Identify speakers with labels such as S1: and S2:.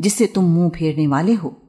S1: जिससे तुम मुँह फेरने वाले हो।